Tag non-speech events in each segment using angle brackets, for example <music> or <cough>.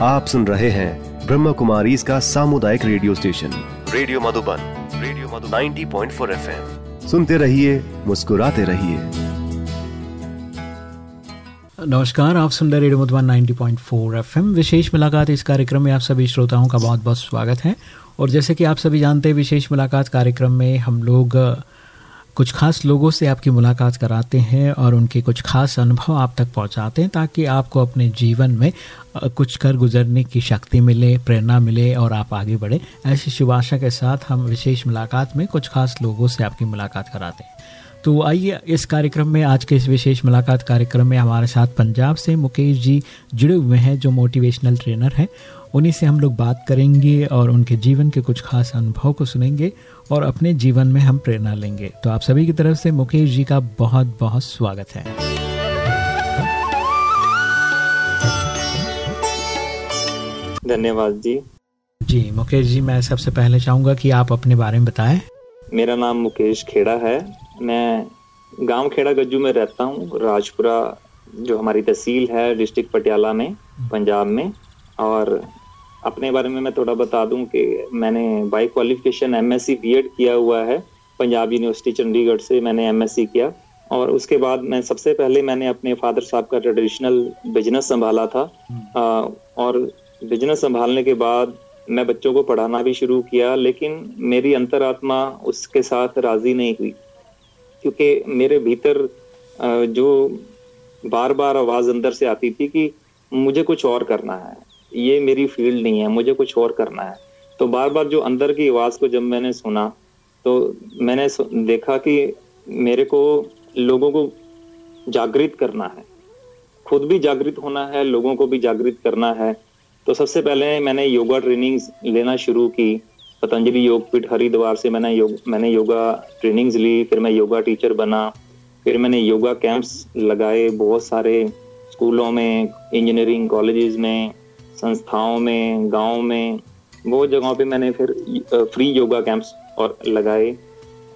आप सुन रहे हैं ब्रह्म कुमारी इसका सामुदायिक radio station. Radio Madhuban radio Madhuban. 90.4 FM. सुनते रहिए, मुस्कुराते रहिए। नमस्कार, आप सुन रहे रेडियो मधुबन 90.4 एफएम। विशेष मुलाकात इस कार्यक्रम में आप सभी श्रोताओं का बहुत बहुत स्वागत है। और जैसे कि आप सभी जानते हैं, विशेष मुलाकात कार्यक्रम में हम लोग कुछ खास लोगों से आपकी मुलाकात कराते हैं और उनके कुछ खास अनुभव आप तक पहुंचाते हैं ताकि आपको अपने जीवन में कुछ कर गुजरने की शक्ति मिले, प्रेरणा मिले और आप आगे बढ़े। ऐसी शुभ आशा के साथ हम विशेष मुलाकात में कुछ खास लोगों से आपकी मुलाकात कराते हैं। तो आइए इस कार्यक्रम में, आज के इस विशेष मुलाकात कार्यक्रम में हमारे साथ पंजाब से मुकेश जी जुड़े हुए हैं, जो मोटिवेशनल ट्रेनर हैं। उन्हीं से हम लोग बात करेंगे और उनके जीवन के कुछ खास अनुभव को सुनेंगे और अपने जीवन में हम प्रेरणा लेंगे। तो आप सभी की तरफ़ से मुकेश जी का बहुत बहुत स्वागत है। धन्यवाद जी। जी मुकेश जी मैं सबसे पहले चाहूँगा कि आप अपने बारे में बताएँ। मेरा नाम मुकेश खेड़ा है। मैं गाँव खेड़ा गज्जू में रहता हूँ राजपुरा जो हमारी तहसील है डिस्ट्रिक्ट पटियाला में पंजाब में। और अपने बारे में मैं थोड़ा बता दूँ कि मैंने बाई क्वालिफिकेशन एमएससी बीएड किया हुआ है पंजाब यूनिवर्सिटी चंडीगढ़ से मैंने एमएससी किया और उसके बाद मैं सबसे पहले मैंने अपने फादर साहब का ट्रेडिशनल बिज़नेस संभाला था। आ, और बिज़नेस संभालने के बाद मैं बच्चों को पढ़ाना भी शुरू किया लेकिन मेरी अंतरात्मा उसके साथ राज़ी नहीं हुई। क्योंकि मेरे भीतर जो बार बार आवाज़ अंदर से आती थी कि मुझे कुछ और करना है। ये मेरी फ़ील्ड नहीं है, मुझे कुछ और करना है। तो बार बार जो अंदर की आवाज़ को जब मैंने सुना तो मैंने देखा कि मेरे को लोगों को जागृत करना है। खुद भी जागृत होना है, लोगों को भी जागृत करना है। तो सबसे पहले मैंने योगा ट्रेनिंग लेना शुरू की। पतंजलि योग पीठ हरिद्वार से मैंने योग, मैंने योगा ट्रेनिंग्स ली, फिर मैं योगा टीचर बना, फिर मैंने योगा कैंप्स लगाए बहुत सारे स्कूलों में, इंजीनियरिंग कॉलेजेस में। संस्थाओं में, गाँव में, वो जगहों पे मैंने फिर फ्री योगा कैंप्स और लगाए।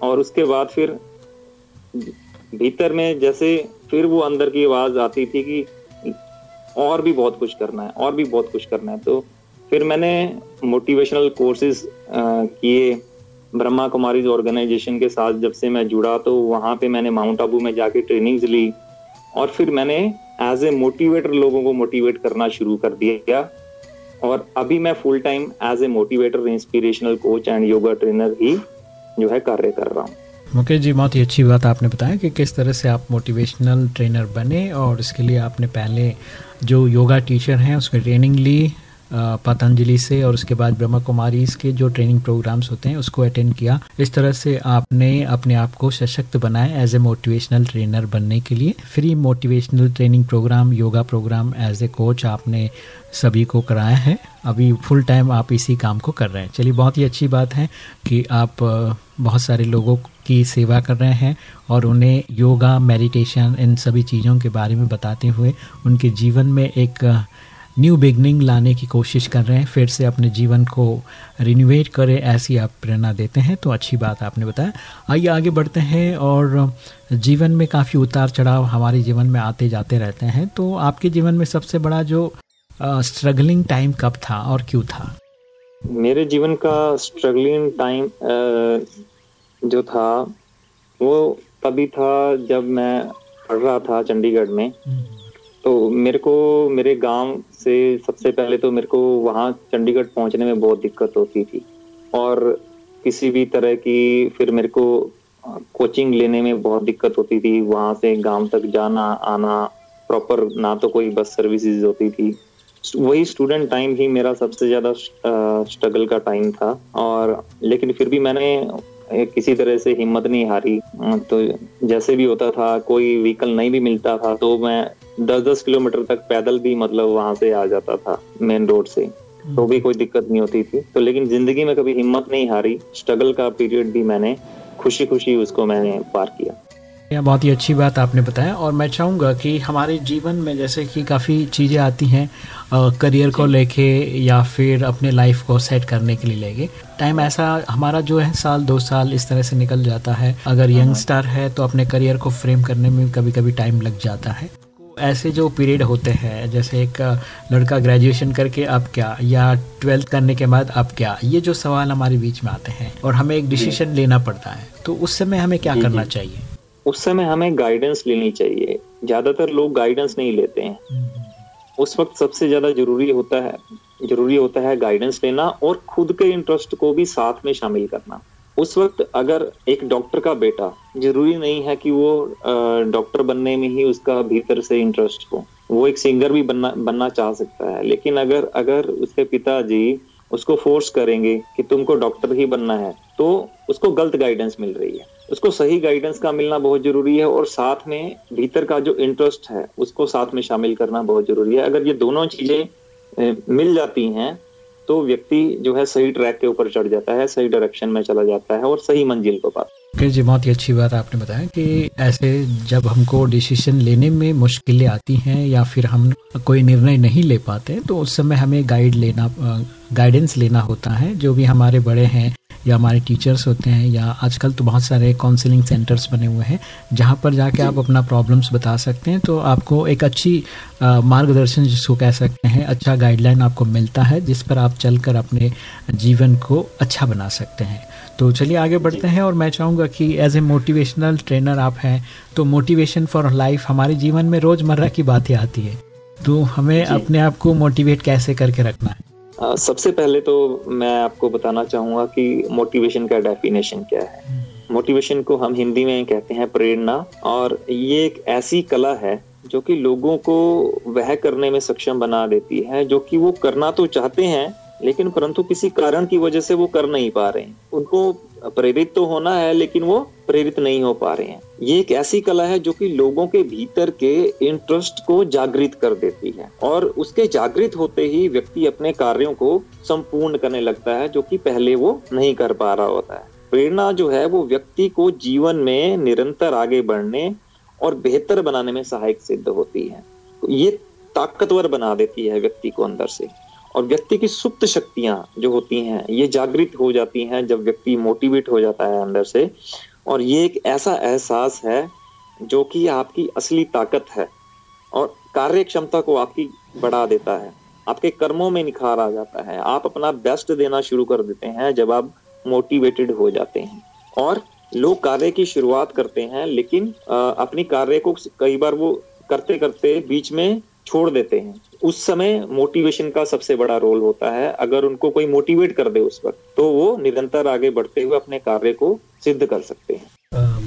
और उसके बाद फिर भीतर में जैसे फिर वो अंदर की आवाज़ आती थी कि और भी बहुत कुछ करना है, और भी बहुत कुछ करना है। तो फिर मैंने मोटिवेशनल कोर्सेज किए ब्रह्मा कुमारी ऑर्गेनाइजेशन के साथ जब से मैं जुड़ा तो वहाँ पे मैंने माउंट आबू में जाके ट्रेनिंग्स ली। और फिर मैंने एज ए मोटिवेटर लोगों को मोटिवेट करना शुरू कर दिया। और अभी मैं full time as a motivator inspirational coach and yoga trainer ही जो है कार्य कर रहा हूँ। मुकेश जी, बहुत ही अच्छी बात आपने बताया कि किस तरह से आप मोटिवेशनल ट्रेनर बने और इसके लिए आपने पहले जो योगा टीचर हैं, उसकी ट्रेनिंग ली पतंजलि से और उसके बाद ब्रह्मा कुमारी के जो ट्रेनिंग प्रोग्राम्स होते हैं, उसको अटेंड किया। इस तरह से आपने अपने आप को सशक्त बनाया एज ए मोटिवेशनल ट्रेनर बनने के लिए। Free motivational training program yoga program as a coach आपने सभी को कराया है। अभी फुल टाइम आप इसी काम को कर रहे हैं। चलिए, बहुत ही अच्छी बात है कि आप बहुत सारे लोगों की सेवा कर रहे हैं और उन्हें योगा मेडिटेशन इन सभी चीज़ों के बारे में बताते हुए उनके जीवन में एक न्यू बिगनिंग लाने की कोशिश कर रहे हैं फिर से अपने जीवन को रिन्यूएट करें ऐसी आप प्रेरणा देते हैं तो अच्छी बात आपने बताया। आइए आगे बढ़ते हैं और जीवन में काफ़ी उतार चढ़ाव हमारे जीवन में आते जाते रहते हैं तो आपके जीवन में सबसे बड़ा जो स्ट्रगलिंग टाइम कब था और क्यों था? मेरे जीवन का स्ट्रगलिंग टाइम जो था वो तभी था जब मैं पढ़ रहा था चंडीगढ़ में। हम्म। तो मेरे को, मेरे गाँव से सबसे पहले तो मेरे को वहाँ चंडीगढ़ पहुँचने में बहुत दिक्कत होती थी। और किसी भी तरह की फिर मेरे को कोचिंग लेने में बहुत दिक्कत होती थी। वहाँ से गाँव तक जाना, आना, प्रॉपर ना तो कोई बस सर्विसेज़ होती थी। वही स्टूडेंट टाइम ही मेरा सबसे ज़्यादा स्ट्रगल का टाइम था। और, लेकिन फिर भी मैंने किसी तरह से हिम्मत नहीं हारी। तो जैसे भी होता था, कोई व्हीकल नहीं भी मिलता था तो मैं दस दस किलोमीटर तक पैदल भी मतलब वहाँ से आ जाता था मेन रोड से। तो भी कोई दिक्कत नहीं होती थी। तो लेकिन ज़िंदगी में कभी हिम्मत नहीं हारी। स्ट्रगल का पीरियड भी मैंने खुशी खुशी उसको मैंने पार किया। यह बहुत ही अच्छी बात आपने बताया और मैं चाहूँगा कि हमारे जीवन में जैसे कि काफ़ी चीज़ें आती हैं करियर को लेके या फिर अपने लाइफ को सेट करने के लिए लेके। टाइम ऐसा हमारा जो है साल दो साल इस तरह से निकल जाता है। अगर यंगस्टर हाँ, हाँ। है तो अपने करियर को फ्रेम करने में कभी कभी टाइम लग जाता है। ऐसे जो पीरियड होते हैं जैसे एक लड़का ग्रेजुएशन करके अब क्या या ट्वेल्थ करने के बाद अब क्या ये जो सवाल हमारे बीच में आते हैं और हमें एक डिसीज़न लेना पड़ता है तो उस समय हमें क्या करना चाहिए? उस समय हमें गाइडेंस लेनी चाहिए। ज़्यादातर लोग गाइडेंस नहीं लेते हैं। हम्म। उस वक्त सबसे ज़्यादा ज़रूरी होता है ज़रूरी होता है गाइडेंस लेना और खुद के इंटरेस्ट को भी साथ में शामिल करना। उस वक्त अगर एक डॉक्टर का बेटा, ज़रूरी नहीं है कि वो डॉक्टर बनने में ही उसका भीतर से इंटरेस्ट हो। वो एक सिंगर भी बनना बनना चाह सकता है। लेकिन अगर अगर उसके पिताजी उसको फोर्स करेंगे कि तुमको डॉक्टर ही बनना है तो उसको गलत गाइडेंस मिल रही है। उसको सही गाइडेंस का मिलना बहुत ज़रूरी है और साथ में भीतर का जो इंटरेस्ट है, उसको साथ में शामिल करना बहुत ज़रूरी है। अगर ये दोनों चीज़ें मिल जाती हैं तो व्यक्ति जो है सही ट्रैक के ऊपर चढ़ जाता है, सही डायरेक्शन में चला जाता है और सही मंजिल को पाता है। जी, बहुत ही अच्छी बात आपने बताया कि ऐसे जब हमको डिसीज़न लेने में मुश्किलें आती हैं या फिर हम कोई निर्णय नहीं ले पाते तो उस समय हमें गाइड लेना गाइडेंस लेना होता है, जो भी हमारे बड़े हैं या हमारे टीचर्स होते हैं या आजकल तो बहुत सारे काउंसलिंग सेंटर्स बने हुए हैं जहाँ पर जाके आप अपना प्रॉब्लम्स बता सकते हैं तो आपको एक अच्छी मार्गदर्शन जिसको कह सकते हैं अच्छा गाइडलाइन आपको मिलता है जिस पर आप चलकर अपने जीवन को अच्छा बना सकते हैं। तो चलिए आगे बढ़ते हैं और मैं चाहूँगा कि एज ए मोटिवेशनल ट्रेनर आप हैं तो मोटिवेशन फॉर लाइफ हमारे जीवन में रोज़मर्रा की बातें आती है। तो हमें अपने आप को मोटिवेट कैसे करके रखना है? सबसे पहले तो मैं आपको बताना चाहूँगा कि मोटिवेशन का डेफिनेशन क्या है मोटिवेशन। को हम हिंदी में कहते हैं प्रेरणा, और ये एक ऐसी कला है जो कि लोगों को वह करने में सक्षम बना देती है, जो कि वो करना तो चाहते हैं, लेकिन परंतु किसी कारण की वजह से वो कर नहीं पा रहे हैं उनको प्रेरित तो होना है, लेकिन वो प्रेरित नहीं हो पा रहे हैं। ये एक ऐसी कला है जो कि लोगों के भीतर के इंटरेस्ट को जागृत कर देती है और उसके जागृत होते ही व्यक्ति अपने कार्यों को संपूर्ण करने लगता है, जो कि पहले वो नहीं कर पा रहा होता है। प्रेरणा जो है, वो व्यक्ति को जीवन में निरंतर आगे बढ़ने और बेहतर बनाने में सहायक सिद्ध होती है। ये ताकतवर बना देती है व्यक्ति को अंदर से। और व्यक्ति की सुप्त शक्तियाँ जो होती हैं, ये जागृत हो जाती हैं जब व्यक्ति मोटिवेट हो जाता है अंदर से। और ये एक ऐसा एहसास है जो कि आपकी असली ताकत है और कार्य क्षमता को आपकी बढ़ा देता है। आपके कर्मों में निखार आ जाता है। आप अपना बेस्ट देना शुरू कर देते हैं जब आप मोटिवेटेड हो जाते हैं। और लोग कार्य की शुरुआत करते हैं, लेकिन अपनी कार्य को कई बार वो करते करते बीच में छोड़ देते हैं। उस समय मोटिवेशन का सबसे बड़ा रोल होता है। अगर उनको कोई मोटिवेट कर दे उस वक्त तो वो निरंतर आगे बढ़ते हुए अपने कार्य को सिद्ध कर सकते हैं।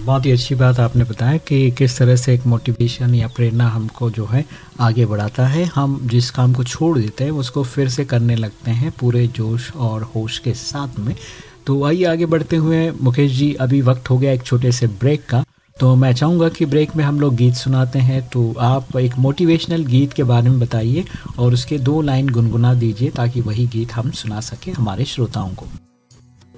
बहुत ही अच्छी बात आपने बताया कि किस तरह से एक मोटिवेशन या प्रेरणा हमको जो है आगे बढ़ाता है। हम जिस काम को छोड़ देते हैं, उसको फिर से करने लगते हैं पूरे जोश और होश के साथ में। तो आइए आगे बढ़ते हुए। मुकेश जी, अभी वक्त हो गया एक छोटे से ब्रेक का। तो मैं चाहूँगा कि ब्रेक में हम लोग गीत सुनाते हैं तो आप एक मोटिवेशनल गीत के बारे में बताइए और उसके दो लाइन गुनगुना दीजिए ताकि वही गीत हम सुना सके हमारे श्रोताओं को।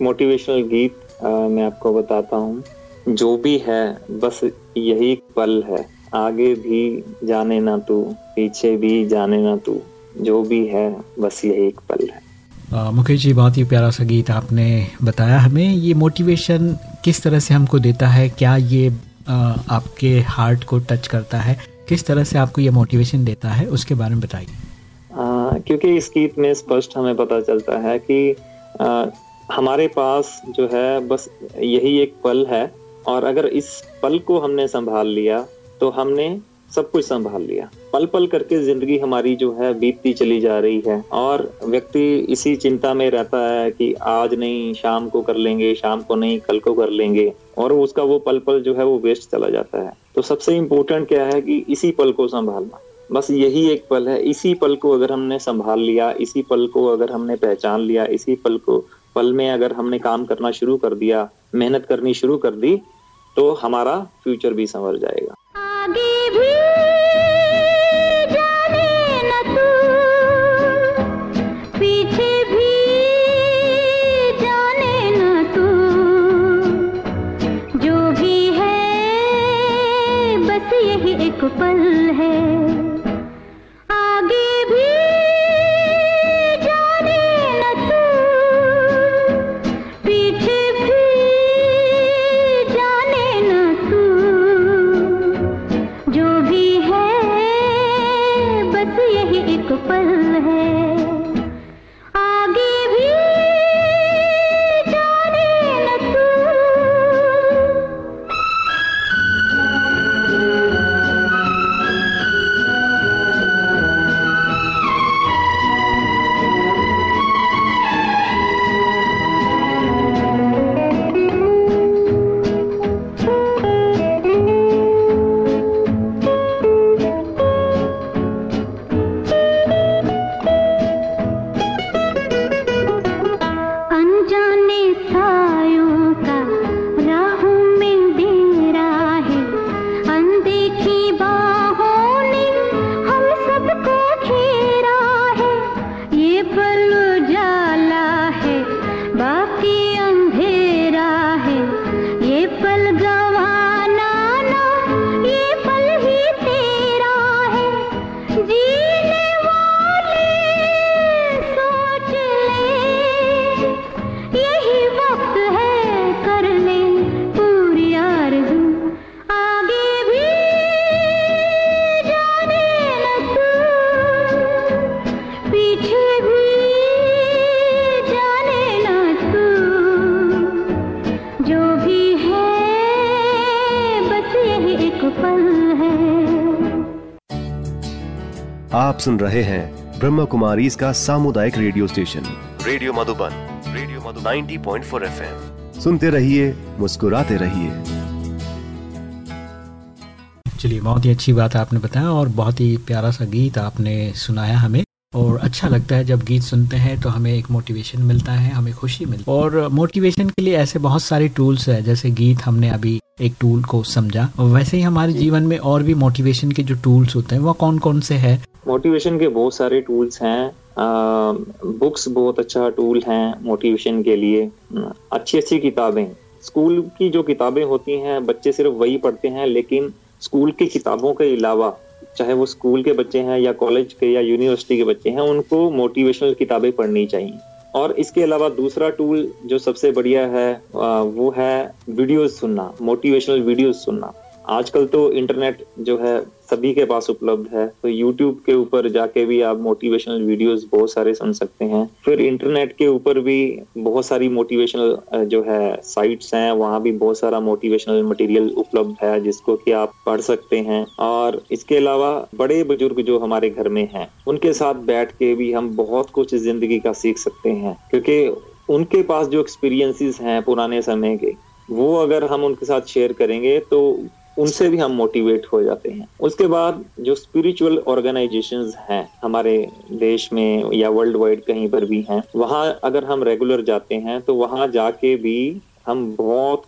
मोटिवेशनल गीत आ, मैं आपको बताता हूँ। जो भी है बस यही पल है। आगे भी जाने ना तू पीछे भी जाने ना तू। जो भी है बस यही एक पल है। मुकेश जी बहुत ही प्यारा सा गीत आपने बताया हमें। ये मोटिवेशन किस तरह से हमको देता है? क्या ये आपके हार्ट को टच करता है। किस तरह से आपको ये मोटिवेशन देता है उसके बारे में बताइए। क्योंकि इस गीत में स्पष्ट हमें पता चलता है कि आ, हमारे पास जो है बस यही एक पल है और अगर इस पल को हमने संभाल लिया तो हमने सब कुछ संभाल लिया। पल पल करके ज़िंदगी हमारी जो है बीतती चली जा रही है और व्यक्ति इसी चिंता में रहता है कि आज नहीं शाम को कर लेंगे शाम को नहीं कल को कर लेंगे। और उसका वो पल पल जो है वो वेस्ट चला जाता है। तो सबसे इम्पोर्टेंट क्या है कि इसी पल को संभालना। बस यही एक पल है। इसी पल को अगर हमने संभाल लिया, इसी पल को अगर हमने पहचान लिया, इसी पल को, पल में अगर हमने काम करना शुरू कर दिया, मेहनत करनी शुरू कर दी तो हमारा फ्यूचर भी संवर जाएगा। आगे भी आप सुन रहे हैं ब्रह्म कुमारी इसका सामुदायिक radio station. Radio Madhuban radio Madhuban. 90.4 FM. सुनते रहिए मुस्कुराते रहिए। चलिए बहुत ही अच्छी बात आपने बताया और बहुत ही प्यारा सा गीत आपने सुनाया हमें। और अच्छा लगता है जब गीत सुनते हैं तो हमें एक मोटिवेशन मिलता है हमें खुशी मिलती है। और मोटिवेशन के लिए ऐसे बहुत सारे टूल्स है जैसे गीत हमने अभी एक टूल को समझा। वैसे ही हमारे जीवन में और भी मोटिवेशन के जो टूल्स होते हैं वो कौन कौन से है? मोटिवेशन के बहुत सारे टूल्स हैं। बुक्स बहुत अच्छा टूल है मोटिवेशन के लिए। अच्छी अच्छी किताबें। स्कूल की जो किताबें होती हैं बच्चे सिर्फ़ वही पढ़ते हैं लेकिन स्कूल की किताबों के अलावा चाहे वो स्कूल के बच्चे हैं या कॉलेज के या यूनिवर्सिटी के बच्चे हैं, उनको मोटिवेशनल किताबें पढ़नी चाहिए। और इसके अलावा दूसरा टूल जो सबसे बढ़िया है वो है वीडियोस सुनना मोटिवेशनल वीडियोस सुनना। आजकल तो इंटरनेट जो है सभी के पास उपलब्ध है तो यूट्यूब के ऊपर जाके भी आप मोटिवेशनल वीडियोस बहुत सारे सुन सकते हैं। फिर इंटरनेट के ऊपर भी बहुत सारी मोटिवेशनल जो है साइट्स हैं, वहाँ भी बहुत सारा मोटिवेशनल मटेरियल उपलब्ध है जिसको कि आप पढ़ सकते हैं। और इसके अलावा बड़े बुज़ुर्ग जो हमारे घर में हैं, उनके साथ बैठ के भी हम बहुत कुछ ज़िंदगी का सीख सकते हैं। क्योंकि उनके पास जो एक्सपीरियंसेस हैं पुराने समय के, वो अगर हम उनके साथ शेयर करेंगे तो उनसे भी हम मोटिवेट हो जाते हैं। उसके बाद जो स्पिरिचुअल ऑर्गेनाइजेशन हैं, हमारे देश में या वर्ल्ड वाइड कहीं पर भी हैं, वहाँ अगर हम रेगुलर जाते हैं तो वहाँ जाके भी हम बहुत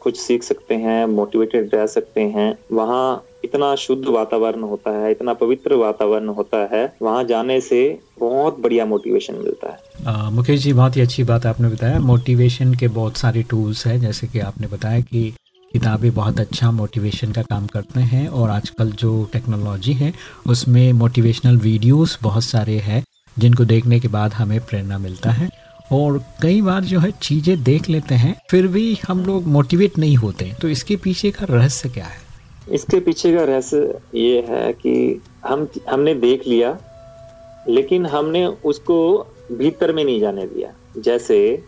कुछ सीख सकते हैं मोटिवेटेड रह सकते हैं। वहाँ इतना शुद्ध वातावरण होता है, इतना पवित्र वातावरण होता है, वहाँ जाने से बहुत बढ़िया मोटिवेशन मिलता है। मुकेश जी, बहुत ही अच्छी बात आपने बताया। मोटिवेशन के बहुत सारे टूल्स हैं, जैसे कि आपने बताया कि किताबें बहुत अच्छा मोटिवेशन का काम करते हैं और आजकल जो टेक्नोलॉजी है, उसमें मोटिवेशनल वीडियोस बहुत सारे हैं, जिनको देखने के बाद हमें प्रेरणा मिलता है। और कई बार जो है चीज़ें देख लेते हैं, फिर भी हम लोग मोटिवेट नहीं होते। तो इसके पीछे का रहस्य क्या है? इसके पीछे का रहस्य ये है कि हम, हमने देख लिया, लेकिन हमने उसको भीतर में नहीं जाने दिया। जैसे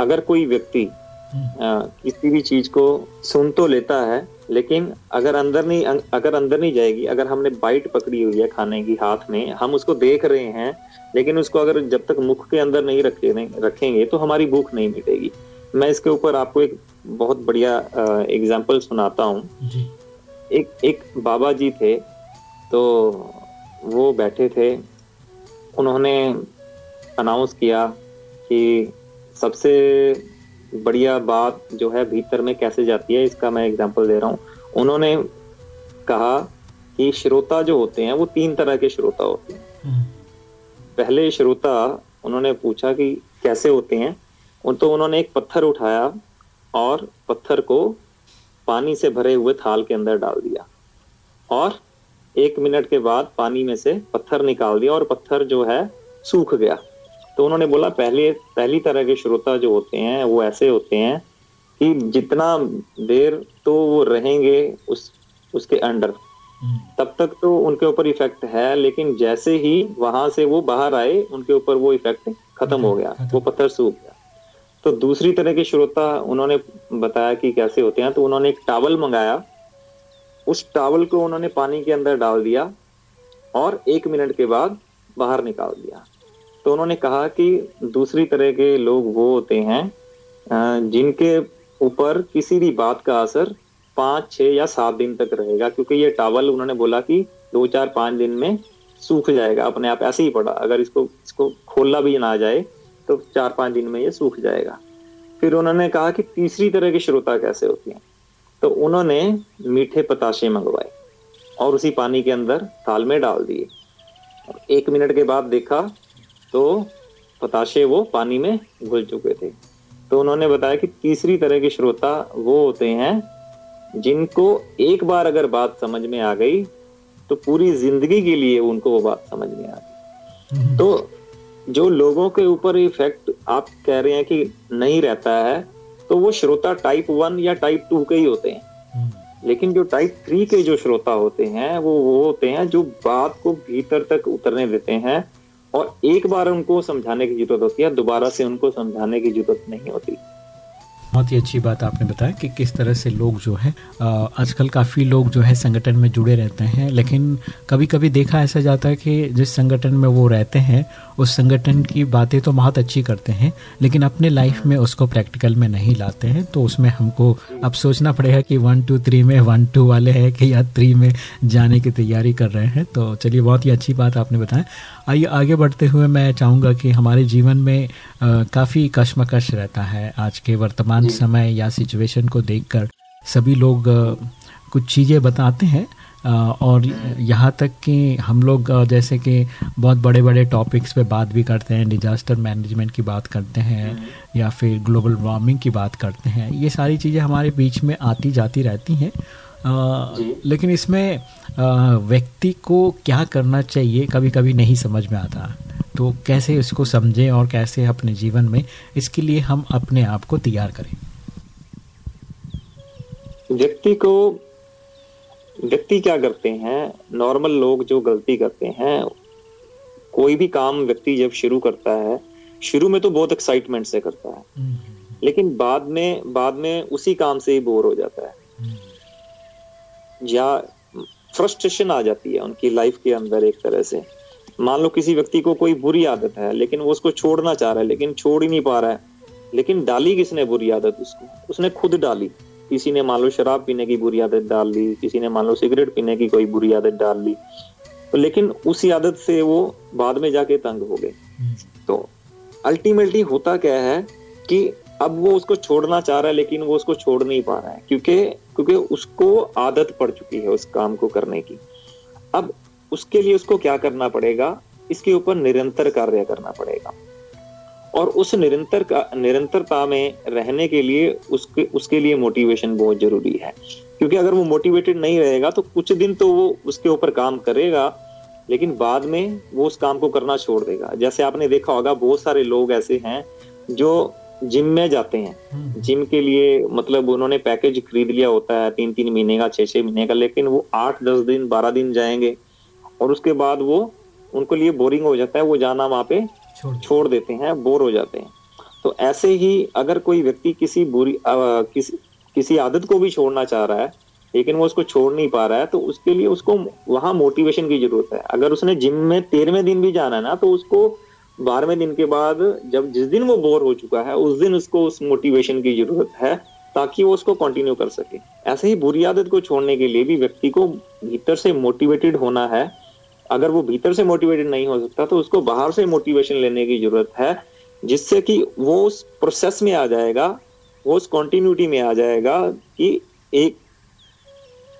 अगर कोई व्यक्ति किसी भी चीज़ को सुन तो लेता है लेकिन अगर अंदर नहीं अगर अंदर नहीं जाएगी अगर हमने बाइट पकड़ी हुई है खाने की हाथ में हम उसको देख रहे हैं लेकिन उसको अगर जब तक मुख के अंदर नहीं रखे नहीं रखेंगे तो हमारी भूख नहीं मिटेगी। मैं इसके ऊपर आपको एक बहुत बढ़िया एग्ज़ाम्पल सुनाता हूँ। एक एक बाबा जी थे तो वो बैठे थे। उन्होंने अनाउंस किया कि सबसे बढ़िया बात जो है भीतर में कैसे जाती है इसका मैं एग्ज़ाम्पल दे रहा हूँ। उन्होंने कहा कि श्रोता जो होते हैं वो तीन तरह के श्रोता होते हैं। हम्म। पहले श्रोता उन्होंने पूछा कि कैसे होते हैं तो उन्होंने एक पत्थर उठाया और पत्थर को पानी से भरे हुए थाल के अंदर डाल दिया और एक मिनट के बाद पानी में से पत्थर निकाल दिया और पत्थर जो है सूख गया। तो उन्होंने बोला पहले पहली तरह के श्रोता जो होते हैं वो ऐसे होते हैं कि जितना देर तो वो रहेंगे उस उसके अंडर। हम्म। तब तक तो उनके ऊपर इफ़ेक्ट है लेकिन जैसे ही वहाँ से वो बाहर आए उनके ऊपर वो इफ़ेक्ट खत्म हो गया वो पत्थर सूख गया। तो दूसरी तरह के श्रोता उन्होंने बताया कि कैसे होते हैं तो उन्होंने एक टावल मंगाया। उस टावल को उन्होंने पानी के अंदर डाल दिया और एक मिनट के बाद बाहर निकाल दिया। तो उन्होंने कहा कि दूसरी तरह के लोग वो होते हैं जिनके ऊपर किसी भी बात का असर पाँच, छह या सात दिन तक रहेगा, क्योंकि ये टावल उन्होंने बोला कि दो, चार, पाँच दिन में सूख जाएगा, अपने आप ऐसे ही पड़ा। अगर इसको इसको खोला भी ना जाए तो चार, पाँच दिन में ये सूख जाएगा। फिर उन्होंने कहा कि तीसरी तरह के श्रोता कैसे होती हैं? तो उन्होंने मीठे पताशे मंगवाए और उसी पानी के अंदर थाल में डाल दिए। एक मिनट के बाद देखा तो पताशे वो पानी में घुल चुके थे तो उन्होंने बताया कि तीसरी तरह के श्रोता वो होते हैं, जिनको एक बार अगर बात समझ में आ गई तो पूरी ज़िंदगी के लिए उनको वो बात समझ में आ गई। तो जो लोगों के ऊपर इफ़ेक्ट आप कह रहे हैं कि नहीं रहता है तो वो श्रोता टाइप वन या टाइप टू के ही होते हैं। लेकिन जो टाइप थ्री के जो श्रोता होते हैं, वो वो होते हैं जो बात को भीतर तक उतरने देते हैं और एक बार उनको समझाने की ज़रूरत होती है, दोबारा से उनको समझाने की ज़रूरत नहीं होती। बहुत ही अच्छी बात आपने बताया कि किस तरह से लोग जो है आजकल काफ़ी लोग जो है संगठन में जुड़े रहते हैं, लेकिन कभी कभी देखा ऐसा जाता है कि जिस संगठन में वो रहते हैं उस संगठन की बातें तो बहुत अच्छी करते हैं लेकिन अपने लाइफ में उसको प्रैक्टिकल में नहीं लाते हैं तो उसमें हमको अब सोचना पड़ेगा कि वन टू थ्री में वन टू वाले हैं कि या थ्री में जाने की तैयारी कर रहे हैं। तो चलिए बहुत ही अच्छी बात आपने बताया। आइए आगे बढ़ते हुए मैं चाहूँगा कि हमारे जीवन में काफ़ी कश्मकश रहता है आज के वर्तमान समय या सिचुएशन को देखकर। सभी लोग कुछ चीज़ें बताते हैं और यहाँ तक कि हम लोग जैसे कि बहुत बड़े बड़े टॉपिक्स पे बात भी करते हैं डिजास्टर मैनेजमेंट की बात करते हैं हम्म। या फिर ग्लोबल वार्मिंग की बात करते हैं ये सारी चीज़ें हमारे बीच में आती जाती रहती हैं। लेकिन इसमें व्यक्ति को क्या करना चाहिए कभी कभी नहीं समझ में आता। तो कैसे इसको समझें और कैसे अपने जीवन में इसके लिए हम अपने आप को तैयार करें? व्यक्ति को व्यक्ति क्या करते हैं? नॉर्मल लोग जो गलती करते हैं कोई भी काम व्यक्ति जब शुरू करता है शुरू में तो बहुत एक्साइटमेंट से करता है। हम्म। लेकिन बाद में बाद में उसी काम से ही बोर हो जाता है। हम्म। या फ्रस्ट्रेशन आ जाती है उनकी लाइफ के अंदर एक तरह से। मान लो किसी व्यक्ति को कोई बुरी आदत है लेकिन वो उसको छोड़ना चाह रहा है लेकिन छोड़ ही नहीं पा रहा है। लेकिन डाली किसने बुरी आदत उसको? उसने खुद डाली। किसी ने मान लो शराब पीने की बुरी आदत डाल ली किसी ने मान लो सिगरेट पीने की कोई बुरी आदत डाल ली तो लेकिन उसी आदत से वो बाद में जाके तंग हो गए। तो अल्टीमेटली होता क्या है कि अब वो उसको छोड़ना चाह रहा है लेकिन वो उसको छोड़ नहीं पा रहा है क्योंकि क्योंकि उसको आदत पड़ चुकी है उस काम को करने की। अब उसके लिए उसको क्या करना पड़ेगा? इसके ऊपर निरंतर कार्य करना पड़ेगा। और उस निरंतर का निरंतरता में रहने के लिए उसके उसके लिए मोटिवेशन बहुत ज़रूरी है। क्योंकि अगर वो मोटिवेटेड नहीं रहेगा तो कुछ दिन तो वो उसके ऊपर काम करेगा लेकिन बाद में वो उस काम को करना छोड़ देगा। जैसे आपने देखा होगा बहुत सारे लोग ऐसे हैं जो जिम में जाते हैं। जिम हम्म। के लिए मतलब उन्होंने पैकेज खरीद लिया होता है तीन तीन महीने का छह छह महीने का लेकिन वो आठ दस दिन बारह दिन जाएँगे और उसके बाद वो उनको लिए बोरिंग हो जाता है वो जाना वहाँ पे छोड़, छोड़ देते हैं बोर हो जाते हैं। तो ऐसे ही अगर कोई व्यक्ति किसी बुरी आ, किसी किसी आदत को भी छोड़ना चाह रहा है लेकिन वो उसको छोड़ नहीं पा रहा है तो उसके लिए उसको वहाँ मोटिवेशन की ज़रूरत है। अगर उसने जिम में तेरहवें दिन भी जाना है ना तो उसको बारहवें दिन के बाद जब जिस दिन वो बोर हो चुका है उस दिन उसको उस मोटिवेशन की ज़रूरत है ताकि वो उसको कंटिन्यू कर सके। ऐसे ही बुरी आदत को छोड़ने के लिए भी व्यक्ति को भीतर से मोटिवेटेड होना है अगर वो भीतर से मोटिवेटेड नहीं हो सकता तो उसको बाहर से मोटिवेशन लेने की ज़रूरत है, जिससे कि वो उस प्रोसेस में आ जाएगा, वो उस कॉन्टिन्यूटी में आ जाएगा कि एक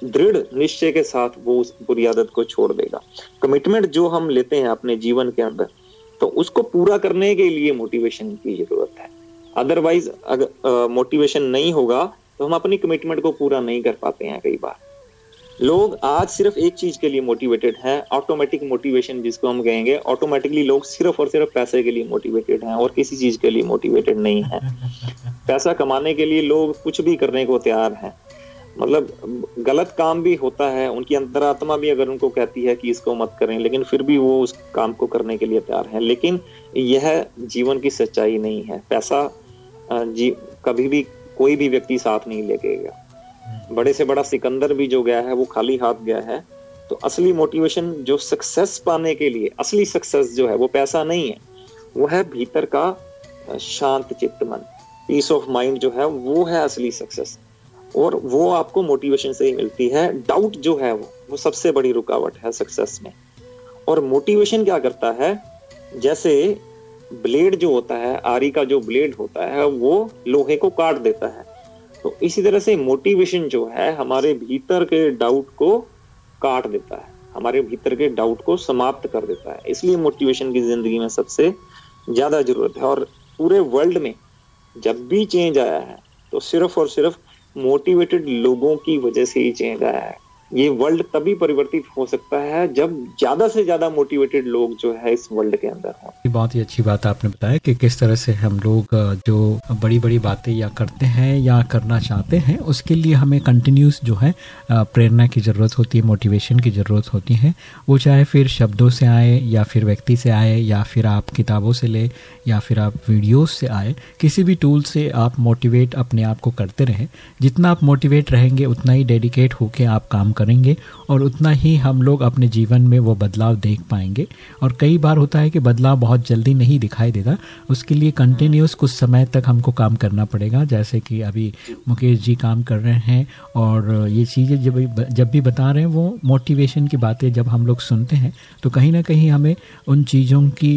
दृढ़ निश्चय के साथ वो उस बुरी आदत को छोड़ देगा। कमिटमेंट जो हम लेते हैं अपने जीवन के अंदर तो उसको पूरा करने के लिए मोटिवेशन की ज़रूरत है। अदरवाइज़ अगर मोटिवेशन नहीं होगा तो हम अपनी कमिटमेंट को पूरा नहीं कर पाते हैं कई बार। लोग आज सिर्फ़ एक चीज़ के लिए मोटिवेटेड हैं ऑटोमेटिक मोटिवेशन जिसको हम कहेंगे ऑटोमेटिकली लोग सिर्फ़ और सिर्फ़ पैसे के लिए मोटिवेटेड हैं और किसी चीज़ के लिए मोटिवेटेड नहीं है। <laughs> पैसा कमाने के लिए लोग कुछ भी करने को तैयार हैं। मतलब गलत काम भी होता है उनकी अंतरात्मा भी अगर उनको कहती है कि इसको मत करें लेकिन फिर भी वो उस काम को करने के लिए तैयार है। लेकिन यह जीवन की सच्चाई नहीं है। पैसा जी कभी भी कोई भी व्यक्ति साथ नहीं लेके गया बड़े से बड़ा सिकंदर भी जो गया है, वो खाली हाथ गया है। तो असली मोटिवेशन जो सक्सेस पाने के लिए, असली सक्सेस जो है, वो पैसा नहीं है। वो है भीतर का शांत चित्त मन। पीस ऑफ़ माइंड जो है, वो है असली सक्सेस और वो आपको मोटिवेशन से ही मिलती है। डाउट जो है वो वो सबसे बड़ी रुकावट है सक्सेस में। और मोटिवेशन क्या करता है? जैसे ब्लेड जो होता है, आरी का जो ब्लेड होता है, वो लोहे को काट देता है। तो इसी तरह से मोटिवेशन जो है, हमारे भीतर के डाउट को काट देता है। हमारे भीतर के डाउट को समाप्त कर देता है। इसलिए मोटिवेशन की ज़िंदगी में सबसे ज़्यादा ज़रूरत है। और पूरे वर्ल्ड में जब भी चेंज आया है तो सिर्फ़ और सिर्फ़ मोटिवेटेड लोगों की वजह से ही चेंज आया है। ये वर्ल्ड तभी परिवर्तित हो सकता है जब ज़्यादा से ज़्यादा मोटिवेटेड लोग जो है इस वर्ल्ड के अंदर हों। बहुत ही अच्छी बात आपने बताया कि किस तरह से हम लोग जो बड़ी बड़ी बातें या करते हैं या करना चाहते हैं, उसके लिए हमें कंटिन्यूस जो है प्रेरणा की ज़रूरत होती है मोटिवेशन की ज़रूरत होती है। वो चाहे फिर शब्दों से आए या फिर व्यक्ति से आए या फिर आप किताबों से ले या फिर आप वीडियोस से आए, किसी भी टूल से आप मोटिवेट अपने आप को करते रहें। जितना आप मोटिवेट रहेंगे, उतना ही डेडिकेट होकर आप काम करेंगे और उतना ही हम लोग अपने जीवन में वो बदलाव देख पाएँगे। और कई बार होता है कि बदलाव बहुत जल्दी नहीं दिखाई देता। उसके लिए कंटिन्यूस कुछ समय तक हमको काम करना पड़ेगा। जैसे कि अभी मुकेश जी काम कर रहे हैं और ये चीज़ें जब जब भी बता रहे हैं, वो मोटिवेशन की बातें जब हम लोग सुनते हैं तो कहीं ना कहीं हमें उन चीज़ों की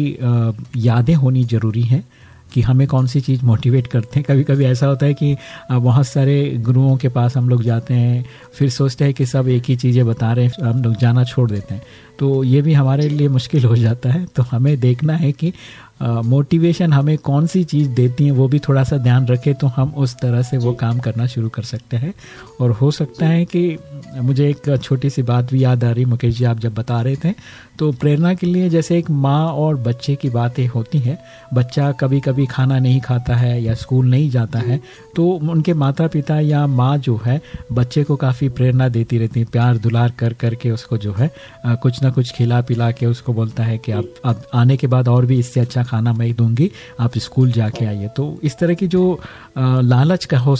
यादें होनी ज़रूरी हैं। कि हमें कौन सी चीज़ मोटिवेट करते हैं? कभी कभी ऐसा होता है कि बहुत सारे गुरुओं के पास हम लोग जाते हैं, फिर सोचते हैं कि सब एक ही चीज़ें बता रहे हैं हम लोग जाना छोड़ देते हैं। तो ये भी हमारे लिए मुश्किल हो जाता है। तो हमें देखना है कि मोटिवेशन हमें कौन सी चीज़ देती है वो भी थोड़ा सा ध्यान रखें तो हम उस तरह से वो काम करना शुरू कर सकते हैं। और हो सकता है कि मुझे एक छोटी सी बात भी याद आ रही मुकेश जी आप जब बता रहे थे तो प्रेरणा के लिए जैसे एक माँ और बच्चे की बातें होती हैं। बच्चा कभी कभी खाना नहीं खाता है या स्कूल नहीं जाता है तो उनके माता पिता या माँ जो है बच्चे को काफ़ी प्रेरणा देती रहती है। प्यार दुलार कर कर के उसको जो है कुछ ना कुछ खिला पिला के उसको बोलता है कि आप अब आने के बाद और भी इससे अच्छा खाना मैं ही दूँगी, आप स्कूल जाके आइए। तो इस तरह की जो लालच का हो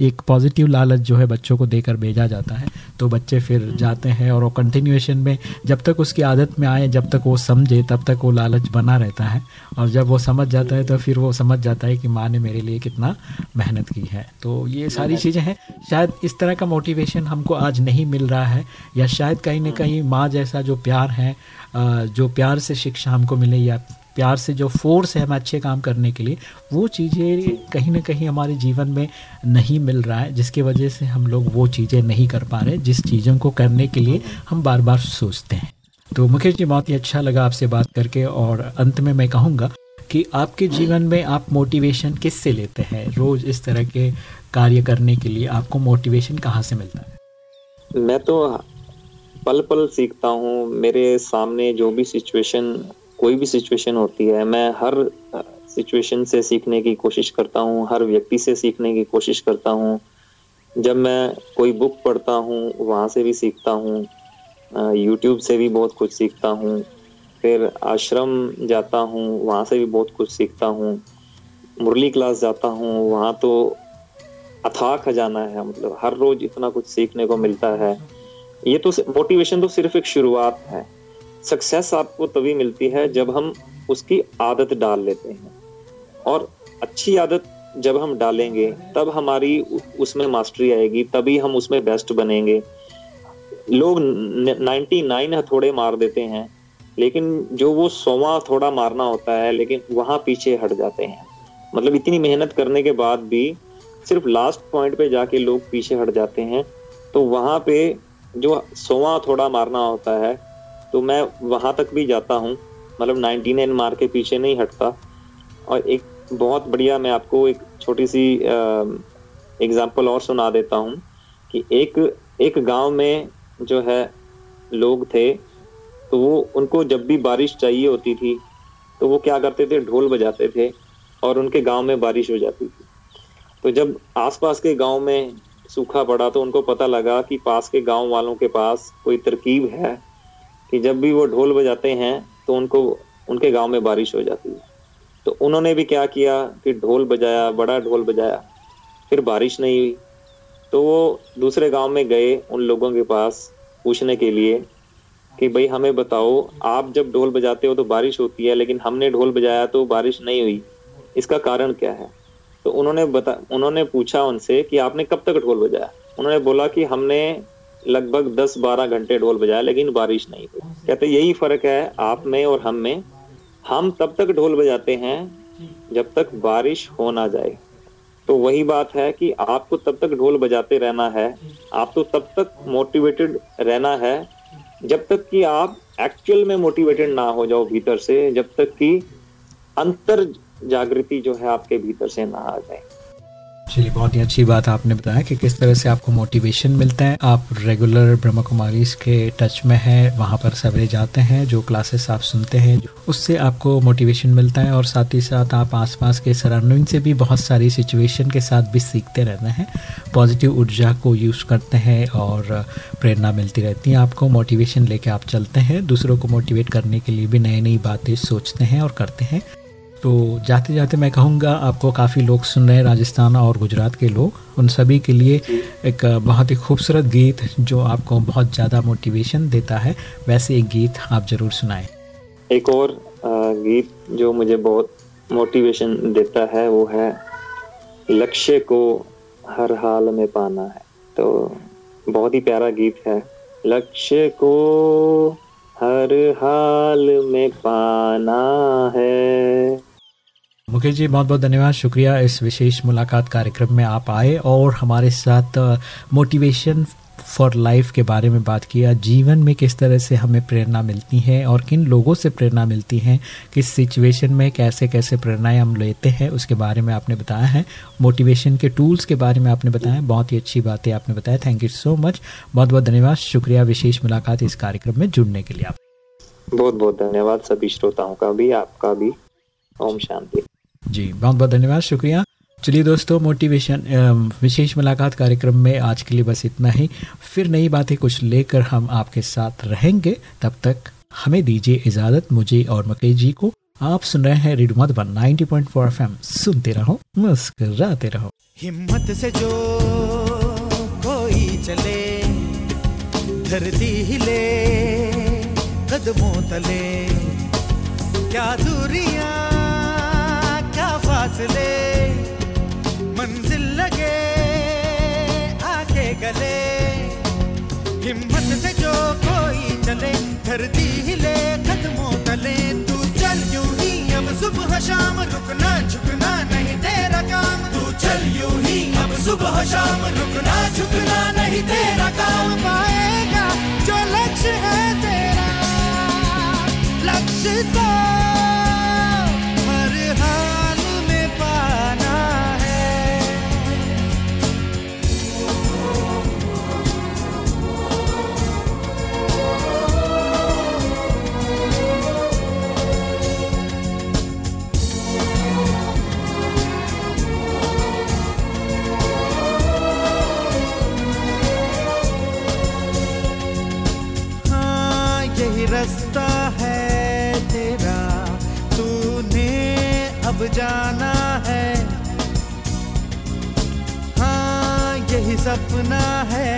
एक पॉजिटिव लालच जो है बच्चों को देकर भेजा जाता है। तो बच्चे फिर जाते हैं और वो कंटिन्यूएशन में जब तक उसकी आदत में आए, जब तक वो समझे, तब तक वो लालच बना रहता है। और जब वो समझ जाता है तो फिर वो समझ जाता है कि माँ ने मेरे लिए कितना मेहनत की है। तो ये सारी चीज़ें हैं। शायद इस तरह का मोटिवेशन हमको आज नहीं मिल रहा है, या शायद कहीं ना कहीं माँ जैसा जो प्यार है जो प्यार से शिक्षा हमको मिले, या प्यार से, जो फोर्स है हमें अच्छे काम करने के लिए, वो चीज़ें कहीं ना कहीं हमारे जीवन में नहीं मिल रहा है, जिसकी वजह से हम लोग वो चीज़ें नहीं कर पा रहे, जिस चीज़ों को करने के लिए हम बार बार सोचते हैं। तो मुकेश जी, बहुत ही अच्छा लगा आपसे बात करके, और अंत में मैं कहूँगा कि आपके जीवन में आप मोटिवेशन किससे लेते हैं? रोज इस तरह के कार्य करने के लिए आपको मोटिवेशन कहाँ से मिलता है? मैं तो पल पल सीखता हूँ, मेरे सामने जो भी सिचुएशन कोई भी सिचुएशन होती है, मैं हर सिचुएशन से सीखने की कोशिश करता हूँ, हर व्यक्ति से सीखने की कोशिश करता हूँ। जब मैं कोई बुक पढ़ता हूँ, वहाँ से भी सीखता हूँ यूट्यूब से भी बहुत कुछ सीखता हूँ, फिर आश्रम जाता हूँ, वहाँ से भी बहुत कुछ सीखता हूँ, मुरली क्लास जाता हूँ, वहाँ तो अथाह खजाना है मतलब हर रोज इतना कुछ सीखने को मिलता है। ये तो मोटिवेशन तो सिर्फ़ एक शुरुआत है। सक्सेस आपको तभी मिलती है जब हम उसकी आदत डाल लेते हैं। और अच्छी आदत जब हम डालेंगे, तब हमारी उसमें मास्टरी आएगी, तभी हम उसमें बेस्ट बनेंगे। लोग 99 हथौड़े मार देते हैं, लेकिन जो वो सोवा थोड़ा मारना होता है, लेकिन वहाँ पीछे हट जाते हैं। मतलब इतनी मेहनत करने के बाद भी सिर्फ़ लास्ट पॉइंट पे जाके लोग पीछे हट जाते हैं तो वहाँ पे जो सोवा थोड़ा मारना होता है तो मैं वहाँ तक भी जाता हूँ। मतलब नाइनटी नाइन मार के पीछे नहीं हटता। और एक बहुत बढ़िया मैं आपको एक छोटी सी एग्ज़ाम्पल और सुना देता हूँ कि एक एक गाँव में जो है लोग थे तो वो उनको जब भी बारिश चाहिए होती थी तो वो क्या करते थे? ढोल बजाते थे और उनके गाँव में बारिश हो जाती थी। तो जब आसपास के गाँव में सूखा पड़ा तो उनको पता लगा कि पास के गाँव वालों के पास कोई तरकीब है। कि जब भी वो ढोल बजाते हैं तो उनको, उनके गाँव में बारिश हो जाती है। तो उन्होंने भी क्या किया कि ढोल बजाया, बड़ा ढोल बजाया, फिर बारिश नहीं हुई। तो वो दूसरे गाँव में गए उन लोगों के पास पूछने के लिए कि भाई हमें बताओ, आप जब ढोल बजाते हो तो बारिश होती है, लेकिन हमने ढोल बजाया तो बारिश नहीं हुई। इसका कारण क्या है? तो उन्होंने बता, उन्होंने पूछा उनसे कि आपने कब तक ढोल बजाया? उन्होंने बोला कि हमने लगभग 10-12 घंटे ढोल बजाया, लेकिन बारिश नहीं हुई। कहते, यही फ़र्क है आप में और हम में। हम तब तक ढोल बजाते हैं जब तक बारिश हो ना जाए। तो वही बात है कि आपको तब तक ढोल बजाते रहना है। आप तो तब तक मोटिवेटेड रहना है, जब तक कि आप एक्चुअल में मोटिवेटेड ना हो जाओ भीतर से, जब तक कि अंतर जागृति जो है आपके भीतर से ना आ जाए। चलिए, बहुत ही अच्छी बात आपने बताया कि किस तरह से आपको मोटिवेशन मिलता है। आप रेगुलर ब्रह्मा कुमारी के टच में हैं, वहाँ पर सवेरे जाते हैं, जो क्लासेस आप सुनते हैं, उससे आपको मोटिवेशन मिलता है और साथ ही साथ आप आसपास के सराउंडिंग से भी बहुत सारी सिचुएशन के साथ भी सीखते रहते हैं। पॉजिटिव ऊर्जा को यूज़ करते हैं और प्रेरणा मिलती रहती है आपको मोटिवेशन लेके आप चलते हैं। दूसरों को मोटिवेट करने के लिए भी नई नई बातें सोचते हैं और करते हैं। तो जाते जाते मैं कहूँगा आपको काफ़ी लोग सुन रहे हैं राजस्थान और गुजरात के लोग। उन सभी के लिए एक बहुत ही खूबसूरत गीत जो आपको बहुत ज़्यादा मोटिवेशन देता है, वैसे एक गीत आप ज़रूर सुनाएँ। एक और गीत जो मुझे बहुत मोटिवेशन देता है, वो है, लक्ष्य को हर हाल में पाना है। तो बहुत ही प्यारा गीत है। लक्ष्य को हर हाल में पाना है। मुकेश जी बहुत बहुत धन्यवाद। शुक्रिया इस विशेष मुलाकात कार्यक्रम में आप आए और हमारे साथ मोटिवेशन फॉर लाइफ के बारे में बात किया। जीवन में किस तरह से हमें प्रेरणा मिलती है और किन लोगों से प्रेरणा मिलती है, किस सिचुएशन में कैसे कैसे प्रेरणाएँ हम लेते हैं, उसके बारे में आपने बताया है। मोटिवेशन के टूल्स के बारे में आपने बताया बहुत ही अच्छी बातें आपने बताया। थैंक यू सो मच बहुत बहुत धन्यवाद। शुक्रिया विशेष मुलाकात इस कार्यक्रम में जुड़ने के लिए आप। बहुत बहुत धन्यवाद सभी श्रोताओं का भी, आपका भी। ओम शांति। जी, बहुत बहुत धन्यवाद, शुक्रिया। चलिए दोस्तों मोटिवेशन विशेष मुलाकात कार्यक्रम में आज के लिए बस इतना ही। फिर नई बातें कुछ लेकर हम आपके साथ रहेंगे। तब तक हमें दीजिए इजाज़त, मुझे और मकेश जी को। आप सुन रहे हैं रेडियो मधुबन 90.4 एफएम। सुनते रहो, मुस्कराते रहो। हिम्मत से जो कोई चले, धरती हिले कदमों तले। क्या दूरियाँ फासले मंजिल लगे आके गले। हिम्मत से जो कोई चले, धरती हिले, कदमों तले। तू चल यूँ ही, अब सुबह शाम रुकना, झुकना नहीं तेरा काम। तू चल यूँ ही, अब सुबह शाम रुकना, झुकना नहीं तेरा काम। पाएगा जो लक्ष्य है तेरा, लक्ष्य तो सपना है